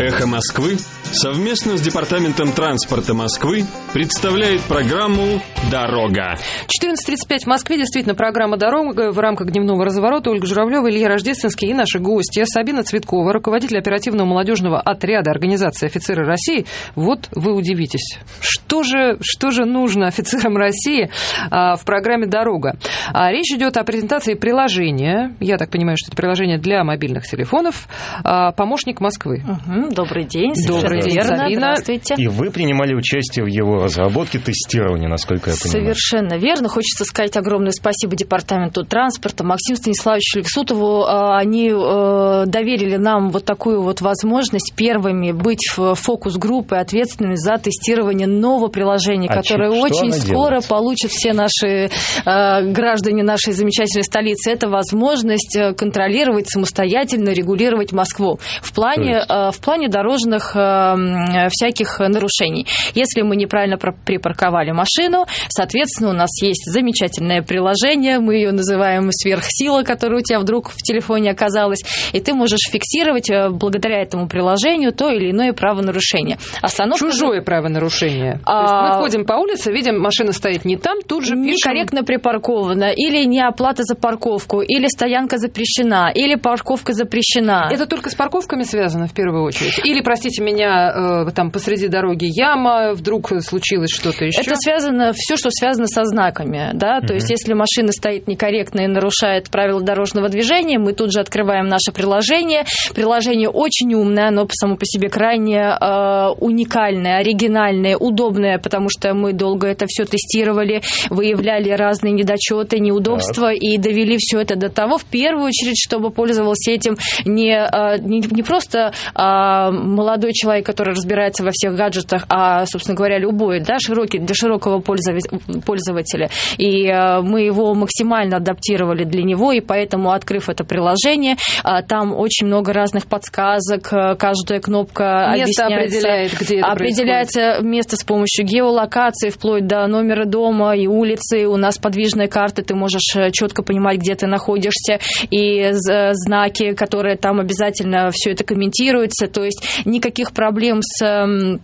«Эхо Москвы» совместно с Департаментом транспорта Москвы представляет программу «Дорога». 14.35 в Москве. Действительно, программа «Дорога» в рамках дневного разворота. Ольга Журавлева, Илья Рождественский и наши гости. Сабина Цветкова, руководитель оперативного молодежного отряда Организации офицеры России. Вот вы удивитесь. Что же, что же нужно офицерам России а, в программе «Дорога»? А, речь идет о презентации приложения. Я так понимаю, что это приложение для мобильных телефонов. А, «Помощник Москвы». Угу, добрый день. Добрый день, верно. Сабина. Здравствуйте. И вы принимали участие в его разработке, тестировании, насколько я понимаю. Совершенно верно. Хочется сказать огромное спасибо Департаменту транспорта, Максиму Станиславовичу Лексутову. А, Они э, доверили нам вот такую вот возможность первыми быть в фокус-группой, ответственными за тестирование нового приложения, А которое что очень скоро делает? получат все наши э, граждане нашей замечательной столицы. Это возможность э, контролировать самостоятельно, регулировать Москву в плане, в плане дорожных всяких нарушений. Если мы неправильно припарковали машину, соответственно, у нас есть замечательное приложение, мы ее называем сверхсила, которая у тебя вдруг в телефоне оказалась, и ты можешь фиксировать э, благодаря этому приложению то или иное правонарушение. Остановка Чужое правонарушение. А- То есть мы ходим по улице, видим, машина стоит не там, тут же пишем... некорректно припаркована, или не оплата за парковку, или стоянка запрещена, или парковка запрещена. Это только с парковками связано в первую очередь? Или, простите меня, э, там посреди дороги яма, вдруг случилось что-то еще? Это связано, все, что связано со знаками, да, то есть если машина стоит некорректно и нарушает правила дорожного движения, мы тут же открываем наше приложение. Приложение очень умное, оно само по себе крайне э, уникальное, оригинальное, удобное, потому что мы долго это все тестировали, выявляли разные недочеты, неудобства и довели все это до того, в первую очередь, чтобы пользовался этим не, э, не, не просто а, молодой человек, который разбирается во всех гаджетах, а, собственно говоря, любой, да, широкий, для широкого пользователя-. И э, мы его максимально адаптировали для него, и поэтому, открыв это приложение, а, там очень много разных подсказок, э, каждая кнопка Место определяет, где это Определяется место с помощью геолокации, вплоть до номера дома и улицы. У нас подвижная карта, ты можешь четко понимать, где ты находишься, и знаки, которые там обязательно все это комментируется. То есть никаких проблем проблем с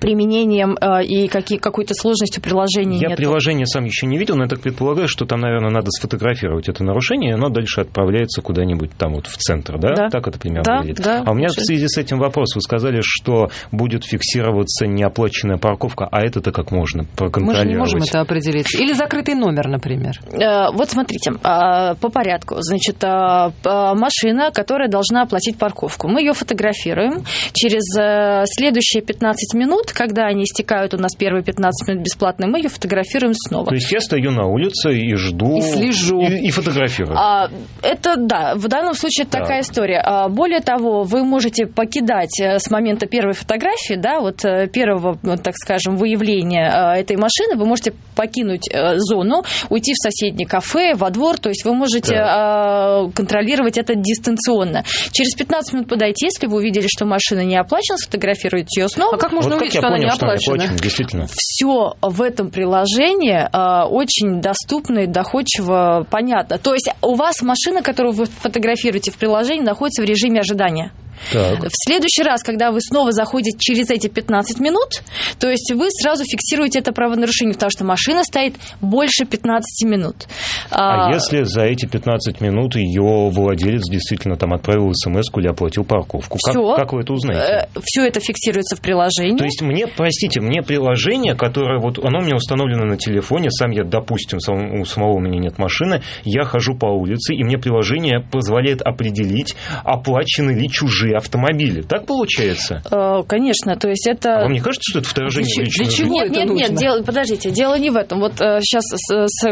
применением э, и какие, какой-то сложностью приложения Я нет. приложение сам еще не видел, но я так предполагаю, что там, наверное, надо сфотографировать это нарушение, и оно дальше отправляется куда-нибудь там вот в центр, да? Да. Так это примерно Да, выглядит. да, а у меня в связи с этим вопрос. Вы сказали, что будет фиксироваться неоплаченная парковка, а это-то как можно Мы же проконтролировать? не можем это определить. Или закрытый номер, например. Э, Вот смотрите, а, по порядку. Значит, а, машина, которая должна оплатить парковку. Мы ее фотографируем. Через э, следующие 15 минут, когда они истекают у нас первые 15 минут бесплатно, мы ее фотографируем снова. То есть я стою на улице и жду... И слежу. И, и фотографирую. А, это да, в данном случае это Так. такая история. А, более того, вы можете покидать э, с момента первой фотографии, да, вот э, первого, так скажем, выявления э, этой машины, вы можете покинуть э, зону, уйти в соседнее кафе, во двор, то есть вы можете э, контролировать это дистанционно. Через 15 минут подойти, если вы увидели, что машина не оплачена, сфотографировать ее снова. А как можно вот как увидеть, я что она не понял, что она оплачена? оплачена, действительно. все в этом приложении э, очень доступно и доходчиво понятно. То есть у вас машина, которую вы фотографируете в приложении, находится в режиме ожидания. Так. В следующий раз, когда вы снова заходите через эти 15 минут, то есть вы сразу фиксируете это правонарушение, потому что машина стоит больше 15 минут. А если за эти 15 минут ее владелец действительно там отправил смс или оплатил парковку? Как, Всё. как вы это узнаете? все это фиксируется в приложении. То есть мне, простите, мне приложение, которое вот оно у меня установлено на телефоне, сам я, допустим, сам, у самого у меня нет машины, я хожу по улице, и мне приложение позволяет определить, оплачены ли чужие автомобили. Так получается? Э, Конечно, то есть это... А вам не кажется, что это вторжение Для в личную чего? жизнь? Нет, нет, нет, дело, подождите, дело не в этом. Вот сейчас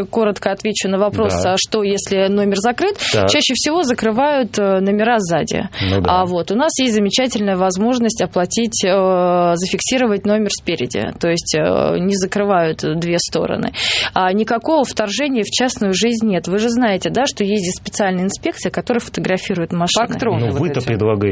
коротко отвечу на вопрос, Да. а что если номер закрыт. Так. Чаще всего закрывают э, номера сзади. Ну да. А вот у нас есть замечательная возможность оплатить, э, зафиксировать номер спереди. То есть э, не закрывают две стороны. А никакого вторжения в частную жизнь нет. Вы же знаете, да, что есть специальная инспекция, которая фотографирует машины. Фактроны Но вот вы-то эти.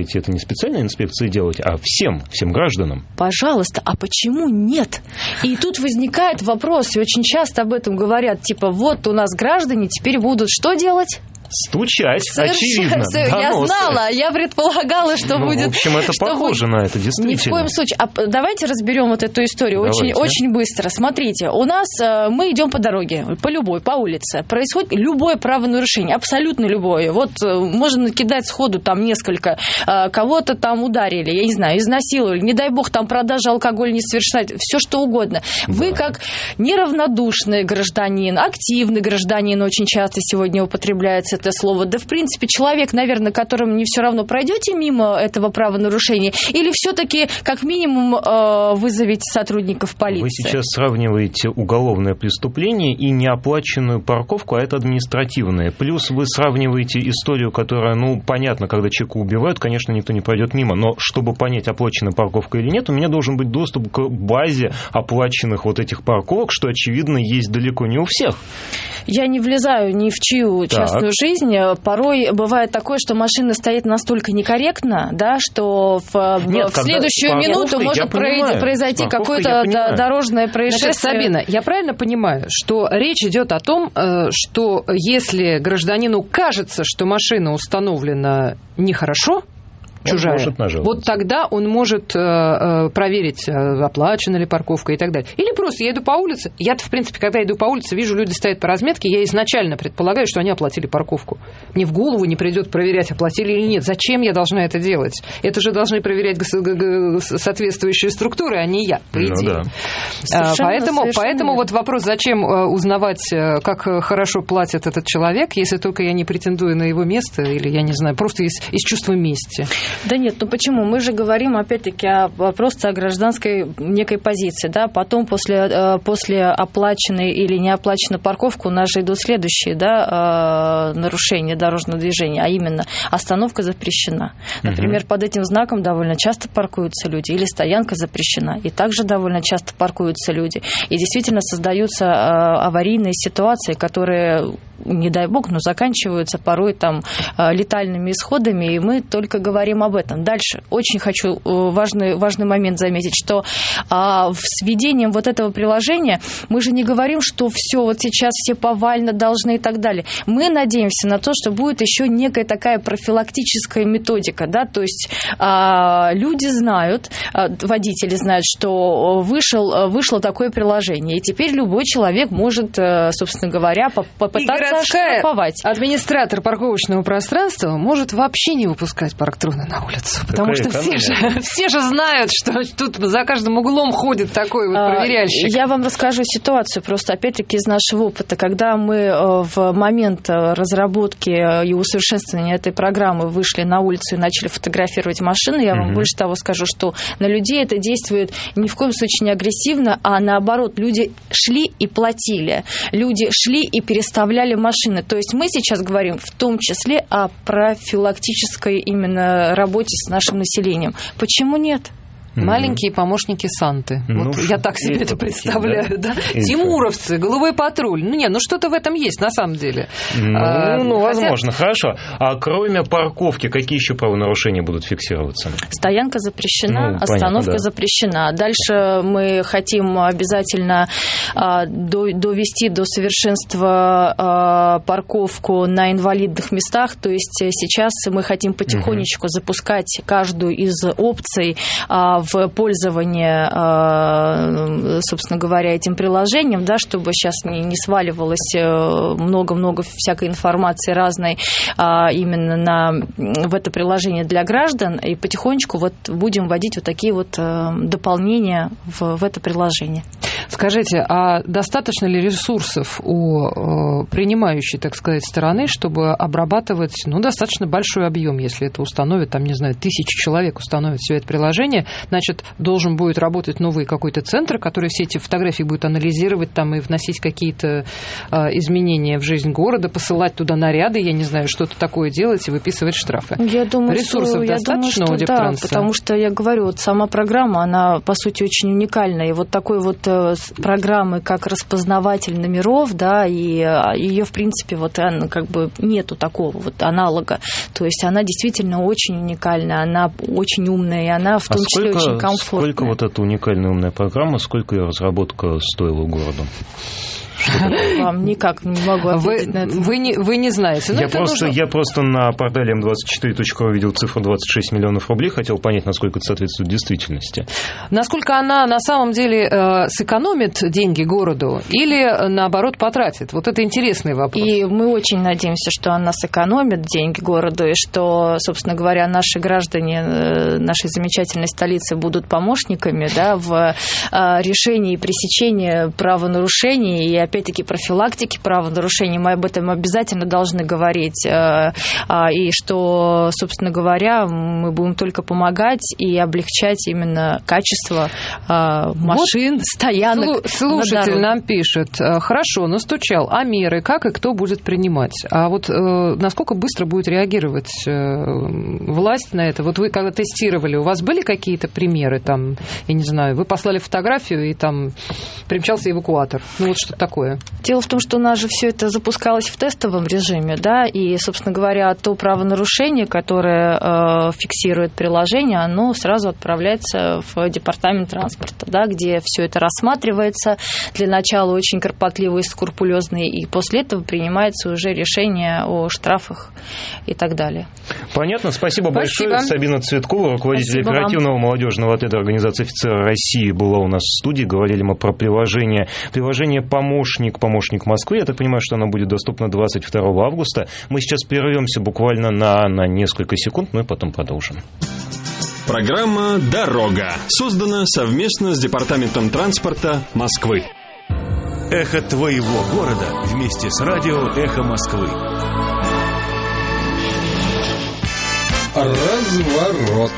Предлагаете это не специальной инспекции делать, а всем, всем гражданам. Пожалуйста, а почему нет? И тут возникает вопрос, и очень часто об этом говорят, типа, вот у нас граждане теперь будут что делать? Стучать, очевидно. Я знала, я предполагала, что ну, будет... В общем, это похоже будет. на это, действительно. Ни в коем случае. А давайте разберем вот эту историю очень, очень быстро. Смотрите, у нас э, мы идем по дороге, по любой, по улице. Происходит любое правонарушение, абсолютно любое. Вот э, можно кидать сходу там несколько. Э, кого-то там ударили, я не знаю, изнасиловали. Не дай бог там продажа алкоголя не совершать. Все что угодно. Да. Вы как неравнодушный гражданин, активный гражданин, очень часто сегодня употребляется это слово. Да, в принципе, человек, наверное, которым не все равно пройдете мимо этого правонарушения, или все-таки, как минимум, э, вызовете сотрудников полиции? Вы сейчас сравниваете уголовное преступление и неоплаченную парковку, а это административное. Плюс вы сравниваете историю, которая, ну, понятно, когда человека убивают, конечно, никто не пройдет мимо, но чтобы понять, оплачена парковка или нет, у меня должен быть доступ к базе оплаченных вот этих парковок, что, очевидно, есть далеко не у всех. Я не влезаю ни в чью так. частную жизнь. Порой бывает такое, что машина стоит настолько некорректно, да, что в, Нет, в следующую минуту может произойти какое-то дорожное происшествие. Значит, Сабина, я правильно понимаю, что речь идет о том, э, что если гражданину кажется, что машина установлена нехорошо, чужая. Он может вот тогда он может э, э, проверить, э, оплачена ли парковка и так далее. Или просто я иду по улице. Я-то, в принципе, когда иду по улице, вижу, люди стоят по разметке, я изначально предполагаю, что они оплатили парковку. Мне в голову не придет проверять, оплатили или нет. Зачем я должна это делать? Это же должны проверять соответствующие структуры, а не я, по ну идее. Ну, да. совершенно, поэтому совершенно поэтому вот вопрос, зачем узнавать, как хорошо платит этот человек, если только я не претендую на его место, или, я не знаю, просто из, из чувства мести. Да нет, ну почему? Мы же говорим опять-таки о, просто о гражданской некой позиции, да, потом после, э, после оплаченной или неоплаченной парковки у нас же идут следующие, да, э, нарушения дорожного движения, а именно остановка запрещена. Например, угу. под этим знаком довольно часто паркуются люди, или стоянка запрещена, и также довольно часто паркуются люди. И действительно создаются э, аварийные ситуации, которые не дай бог, но заканчиваются порой там летальными исходами, и мы только говорим об этом. Дальше. Очень хочу э, важный, важный момент заметить, что а, с введением вот этого приложения мы же не говорим, что все, вот сейчас все повально должны и так далее. Мы надеемся на то, что будет еще некая такая профилактическая методика, да, то есть а, люди знают, а, водители знают, что вышел, вышло такое приложение, и теперь любой человек может, э, собственно говоря, попытаться штрафовать. администратор парковочного пространства может вообще не выпускать парктроны на улицу. Потому что все же, все же знают, что тут за каждым углом ходит такой вот а, проверяльщик. Я вам расскажу ситуацию просто опять-таки из нашего опыта. Когда мы э, в момент э, разработки и усовершенствования этой программы вышли на улицу и начали фотографировать машины, я вам больше того скажу, что на людей это действует ни в коем случае не агрессивно, а наоборот, люди шли и платили. Люди шли и переставляли машины. То есть мы сейчас говорим в том числе о профилактической именно работе с нашим населением. Почему нет? Маленькие помощники Санты. Ну, вот я так себе это представляю, да? да? Тимуровцы, голубой патруль. Ну, не, ну что-то в этом есть на самом деле. Ну, а, ну хотя... возможно, хорошо. А кроме парковки, какие еще правонарушения будут фиксироваться? Стоянка запрещена, ну, остановка понятно, да. запрещена. Дальше мы хотим обязательно а, довести до совершенства а, парковку на инвалидных местах. То есть сейчас мы хотим потихонечку угу. запускать каждую из опций а, в пользование, а, собственно говоря, этим приложением, да, чтобы сейчас не, не сваливалось э, много-много всякой информации разной а, именно на, в это приложение для граждан, и потихонечку вот будем вводить вот такие вот э, дополнения в, в это приложение. Скажите, а достаточно ли ресурсов у э, принимающей, так сказать, стороны, чтобы обрабатывать, ну, достаточно большой объем, если это установит, там, не знаю, тысячи человек установит все это приложение, значит, должен будет работать новый какой-то центр, который все эти фотографии будет анализировать там и вносить какие-то э, изменения в жизнь города, посылать туда наряды, я не знаю, что-то такое делать и выписывать штрафы. Я думаю, Ресурсов что, достаточно я думаю, что у Да, потому что, я говорю, вот сама программа, она, по сути, очень уникальная. И вот такой вот э, программы, как распознаватель номеров, да, и а, ее, в принципе, вот как бы нету такого вот аналога. То есть она действительно очень уникальная, она очень умная, и она в том а числе сколько, очень комфортная. Сколько вот эта уникальная умная программа, сколько ее разработка стоила городу? Вам никак не могу ответить Вы, на это. вы, не, вы не знаете. Ну, Я просто, нужно- я просто на портале m24.ru видел цифру 26 миллионов рублей, хотел понять, насколько это соответствует действительности. Насколько она на самом деле э, сэкономит деньги городу или, э, наоборот, потратит? Вот это интересный вопрос. И мы очень надеемся, что она сэкономит деньги городу, и что, собственно говоря, наши граждане э, нашей замечательной столицы будут помощниками да, в э, решении и пресечении правонарушений и, опять-таки, профилактики правонарушений. Мы об этом обязательно должны говорить. э, а, И что, собственно говоря, мы будем только помогать и облегчать именно качество э, машин, стоянок. Слу- на Слушатель нам пишет, э, хорошо, настучал, а меры как и кто будет принимать? А вот насколько быстро будет реагировать власть на это? Вот вы когда тестировали, у вас были какие-то примеры там, я не знаю, вы послали фотографию и там примчался эвакуатор, ну вот что такое? Дело в том, что у нас же все это запускалось в тестовом режиме, да, и, собственно говоря, то правонарушение, которое э, фиксирует приложение, оно сразу отправляется в департамент транспорта, да, где все это рассматривается для начала очень кропотливо и скрупулезно, и после этого принимается уже решение о штрафах и так далее. Понятно, спасибо, Спасибо. большое. Сабина Цветкова, руководитель Спасибо вам. оперативного молодежного отряда Организации офицеров России, была у нас в студии. Говорили мы про приложение. Приложение «Помощник», «Помощник Москвы». Я так понимаю, что оно будет доступно 22 августа. Мы сейчас прервемся буквально на, на несколько секунд, ну и потом продолжим. Программа «Дорога» создана совместно с Департаментом транспорта Москвы. Эхо твоего города вместе с радио Эхо Москвы. Разворот.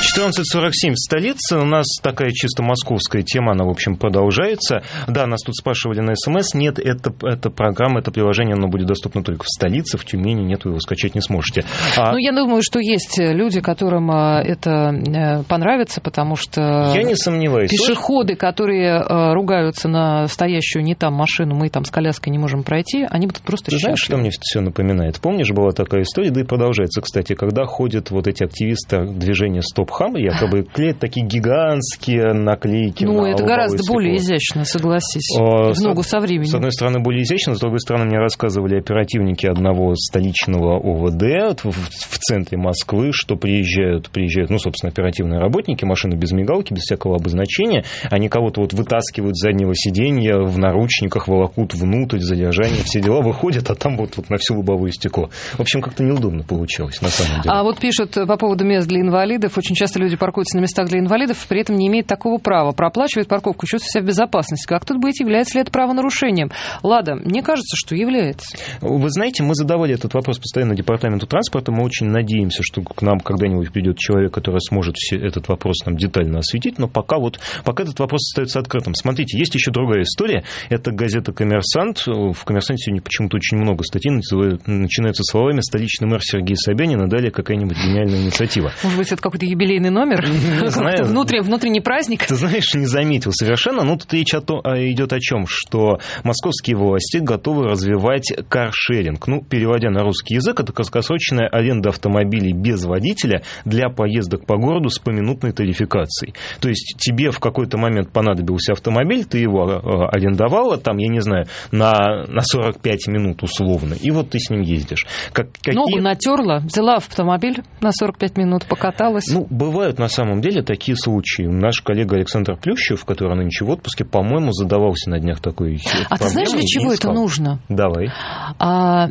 14.47 в столице. У нас такая чисто московская тема, она, в общем, продолжается. Да, нас тут спрашивали на СМС. Нет, это, это программа, это приложение, оно будет доступно только в столице, в Тюмени. Нет, вы его скачать не сможете. А Ну, я думаю, что есть люди, которым э, это э, понравится, потому что... я не сомневаюсь. Пешеходы, которые э, ругаются на стоящую не там машину, мы там с коляской не можем пройти, они будут просто Ты знаешь, что мне все напоминает? Помнишь, была такая история, да и продолжается, кстати, когда ходят вот эти активисты движения «Стоп Хам», якобы клеят такие гигантские наклейки Ну, на это гораздо стекло. более изящно, согласись. О, в с- ногу со временем. С одной стороны, более изящно, с другой стороны, мне рассказывали оперативники одного столичного ОВД в, в центре Москвы, что приезжают, приезжают, ну, собственно, оперативные работники, машины без мигалки, без всякого обозначения, они кого-то вот вытаскивают с заднего сиденья в наручниках, волокут внутрь, задержание, все дела, выходят, а там вот, вот на все лобовое стекло. В общем, как-то неудобно получилось, на самом деле. А вот пишут по поводу мест для инвалидов. Очень часто люди паркуются на местах для инвалидов, при этом не имеют такого права. Проплачивают парковку, чувствуют себя в безопасности. Как тут быть, является ли это правонарушением? Лада, мне кажется, что является. Вы знаете, мы задавали этот вопрос постоянно департаменту транспорта. Мы очень надеемся, что к нам когда-нибудь придет человек, который сможет все этот вопрос нам детально осветить. Но пока вот пока этот вопрос остается открытым. Смотрите, есть еще другая история. Это газета «Коммерсант». В «Коммерсанте» сегодня почему-то очень много статей начинаются словами «Столичный мэр Сергей Собянин» и далее какая-нибудь гениальная инициатива. Может быть, это какой-то юбилейный номер? знаю. Внутренний, праздник? Ты знаешь, не заметил совершенно. Ну, тут речь о том- а, идет о чем? Что московские власти готовы развивать каршеринг. Ну, переводя на русский язык, это краткосрочная аренда автомобилей без водителя для поездок по городу с поминутной тарификацией. То есть тебе в какой-то момент понадобился автомобиль, ты его э, арендовала, там, я не знаю, на, на 45 минут условно, и вот ты с ним ездишь. Как, какие... Ногу натерла, взяла автомобиль на 45 минут, покаталась. Ну, бывают на самом деле такие случаи. Наш коллега Александр Плющев, который нынче в отпуске, по-моему, задавался на днях такой а ты знаешь, для чего это нужно? Давай. А,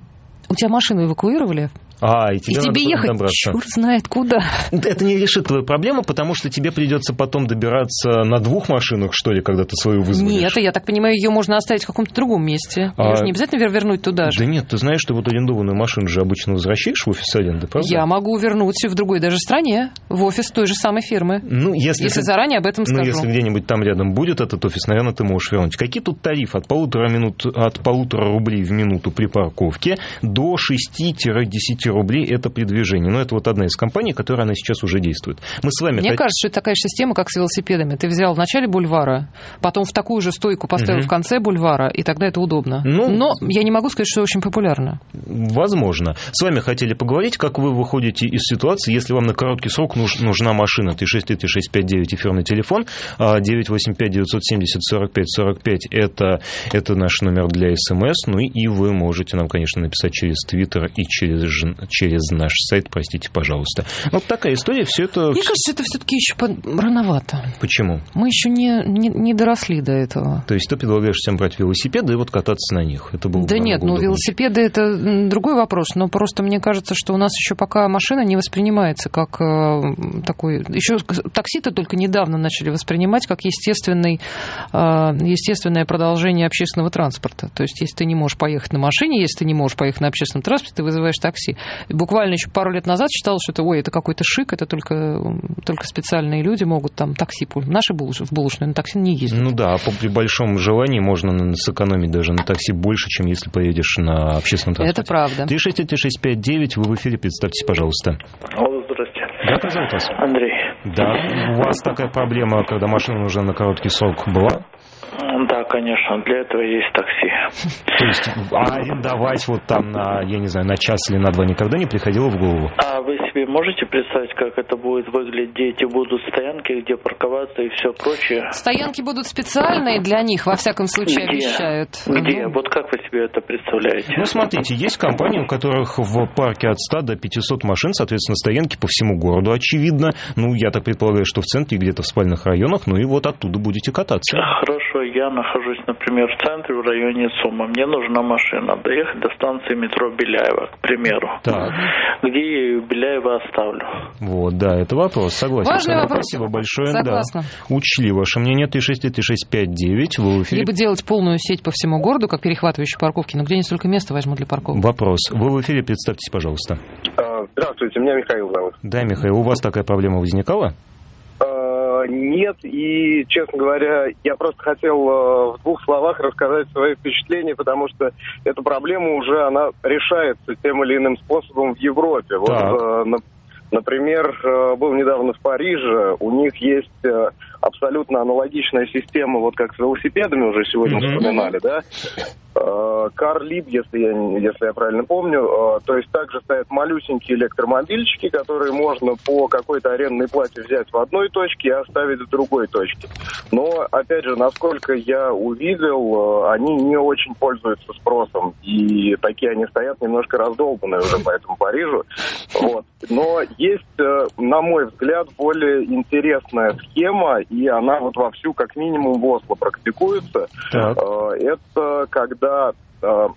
у тебя машину эвакуировали, А, и и тебе, надо тебе ехать добраться. черт знает куда. Это не решит твою проблему, потому что тебе придется потом добираться на двух машинах, что ли, когда ты свою вызволишь. Нет, я так понимаю, ее можно оставить в каком-то другом месте. А- Ее же не обязательно вер- вернуть туда же. Да нет, ты знаешь, что вот арендованную машину же обычно возвращаешь в офис аренды, правда? Я могу вернуть в другой даже стране, в офис той же самой фирмы. Ну, если, Если ты- заранее об этом Ну, скажу. если где-нибудь там рядом будет этот офис, наверное, ты можешь вернуть. Какие тут тарифы? От полутора, минут, от полутора рублей в минуту при парковке до 6-10 рублей это при движении. Но это вот одна из компаний, которая она сейчас уже действует. Мы с вами... Мне кажется, что это такая же система, как с велосипедами. Ты взял в начале бульвара, потом в такую же стойку поставил Мгм. в конце бульвара, и тогда это удобно. Ну, Но я не могу сказать, что очень популярно. Возможно. С вами хотели поговорить, как вы выходите из ситуации, если вам на короткий срок нуж- нужна машина. 363-3659 эфирный телефон, а 985-970-45-45 это, это наш номер для СМС. Ну и вы можете нам, конечно, написать через Твиттер и через, через наш сайт, простите, пожалуйста. Вот такая история, все это... Мне кажется, это все-таки еще рановато. Почему? Мы еще не, не, не доросли до этого. То есть ты предлагаешь всем брать велосипеды и вот кататься на них. Это было бы Да нет, намного ну удобнее. велосипеды это другой вопрос, но просто мне кажется, что у нас еще пока машина не воспринимается как э, такой... Еще такси-то только недавно начали воспринимать как естественный, э, естественное продолжение общественного транспорта. То есть если ты не можешь поехать на машине, если ты не можешь поехать на общественном транспорте, ты вызываешь такси. И буквально еще пару лет назад считалось, что это, ой, это какой-то шик, это только, только специальные люди могут там такси пользоваться. Наши булыш- в булочную на такси не ездят. Ну да, а по- при большом желании можно сэкономить даже на такси больше, чем если поедешь на общественном транспорте. это правда. 3613659, вы в эфире, представьтесь, пожалуйста. Алло, здрасте. Да, как зовут вас? Андрей. Да, у вас такая проблема, когда машина нужна на короткий срок, была? Да, конечно, для этого есть такси. То есть арендовать вот там на, я не знаю, на час или на два никогда не приходило в голову? А вы себе можете представить, как это будет выглядеть, где эти будут стоянки, где парковаться и все прочее? Стоянки будут специальные для них, во всяком случае, Где? обещают. Где? Ну, Вот как вы себе это представляете? Ну, смотрите, есть компании, у которых в парке от 100 до 500 машин, соответственно, стоянки по всему городу, очевидно. Ну, я так предполагаю, что в центре, где-то в спальных районах, ну и вот оттуда будете кататься. Хорошо, я нахожусь, например, в центре, в районе Сумы. Мне нужна машина. Доехать до станции метро Беляева, к примеру. Так, Где я Беляева оставлю? вот, да, это вопрос, согласен. Важный Сара, вопрос. Спасибо большое. Согласна. Да. Учли ваше мнение. 363-3659, вы в эфире. Либо делать полную сеть по всему городу, как перехватывающие парковки, но где они столько места возьмут для парковок? Вопрос. Вы в эфире, представьтесь, пожалуйста. А, Здравствуйте, меня Михаил зовут. Да, Михаил, у вас такая проблема возникала? Нет, и, честно говоря, я просто хотел э, в двух словах рассказать свои впечатления, потому что эта проблема уже, она решается тем или иным способом в Европе. Вот, Так. э, на- например, э, был недавно в Париже, у них есть абсолютно аналогичная система, вот как с велосипедами уже сегодня Мгм. вспоминали, да? Карлиб, если я, если я правильно помню, э, то есть также стоят малюсенькие электромобильчики, которые можно по какой-то арендной плате взять в одной точке и оставить в другой точке. Но, опять же, насколько я увидел, э, они не очень пользуются спросом, и такие они стоят немножко раздолбанные уже по этому Парижу. Вот. Но есть, э, на мой взгляд, более интересная схема, и она вот вовсю, как минимум, в Осло практикуется. Так. Э, Это когда э,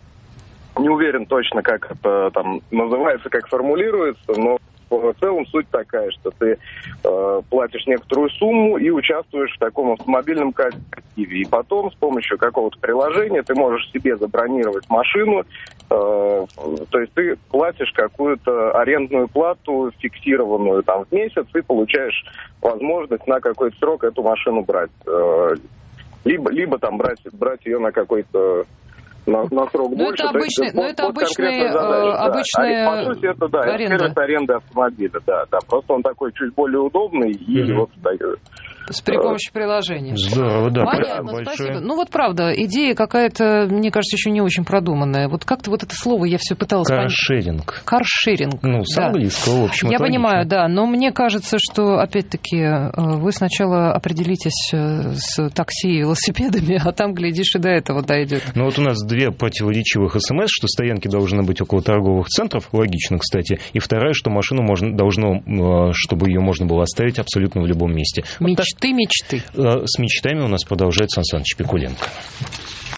не уверен точно, как это там называется, как формулируется, но в целом суть такая, что ты э, платишь некоторую сумму и участвуешь в таком автомобильном кооперативе. И потом с помощью какого-то приложения ты можешь себе забронировать машину, э, то есть ты платишь какую-то арендную плату фиксированную там в месяц и получаешь возможность на какой-то срок эту машину брать. Э, либо, либо там брать, брать ее на какой-то на, на срок Ну, больше. это то есть обычный- под- ну, это обычный, конкретную э, задачу, да. обычная А по сути, это, да, это аренда. сервис аренды автомобиля, да, да. Просто он такой чуть более удобный и Мгм. вот С при помощи приложения. Здорово, да. Понятно, спасибо спасибо. большое. Ну вот правда, идея какая-то, мне кажется, еще не очень продуманная. Вот как-то вот это слово я все пыталась понять. Каршеринг. Каршеринг. Ну, с да. английского, в общем, Я понимаю, логично. да, но мне кажется, что, опять-таки, э, вы сначала определитесь э, с такси и велосипедами, а там, глядишь, и до этого дойдет. Ну вот у нас две противоречивых смс, что стоянки должны быть около торговых центров, логично, кстати, и вторая, что машину можно, должно, э, чтобы ее можно было оставить абсолютно в любом месте. Так, Мечты, мечты. э, с мечтами у нас продолжает Сан Саныч Пикуленко.